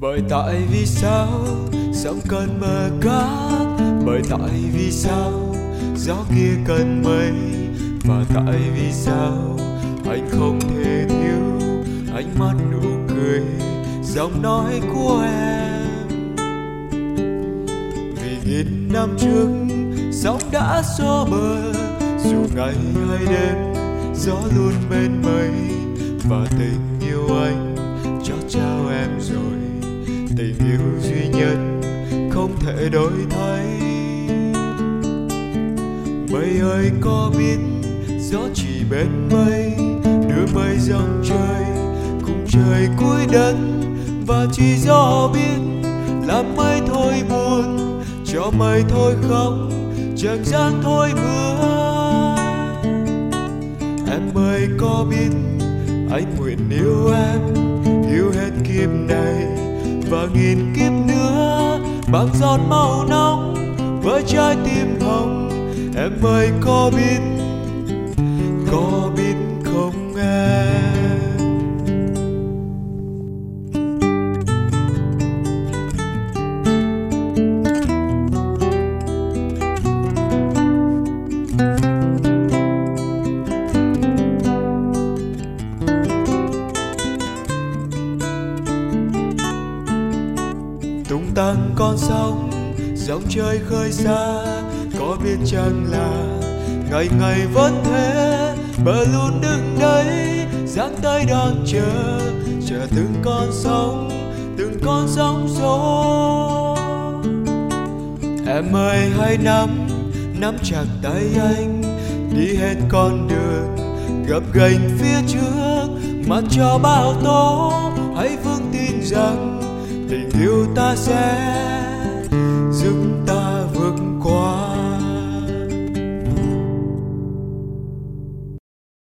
bởi tại vì sao sóng cần mờ cát? Bởi tại vì sao gió kia cần mây? Và tại vì sao anh không thể thiếu ánh mắt nụ cười, giọng nói của em? Vì nghìn năm trước, sóng đã xô bờ, dù ngày hay đêm, gió luôn bên mây, và tình yêu anh không thể đổi thay. Mây ơi, có biết gió chỉ bên mây, đưa mây dòng trời cùng trời cuối đất. Và chỉ gió biết làm mây thôi buồn, cho mây thôi khóc chẳng gian thôi mưa. Em ơi, có biết anh nguyện yêu em, yêu hết kiếp này và nghìn kiếp nữa bằng giọt màu nóng với trái tim hồng em ơi có biết có biết tung tăng con sóng dòng chơi khơi xa, có biết chăng là ngày ngày vẫn thế. Bờ luôn đứng đây dáng tay đón chờ chờ từng con sóng từng con sóng gió. Em ơi, hãy nắm nắm chặt tay anh, đi hết con đường, gập ghềnh phía trước, mặc cho bao tố, hãy vững tin rằng tình yêu ta sẽ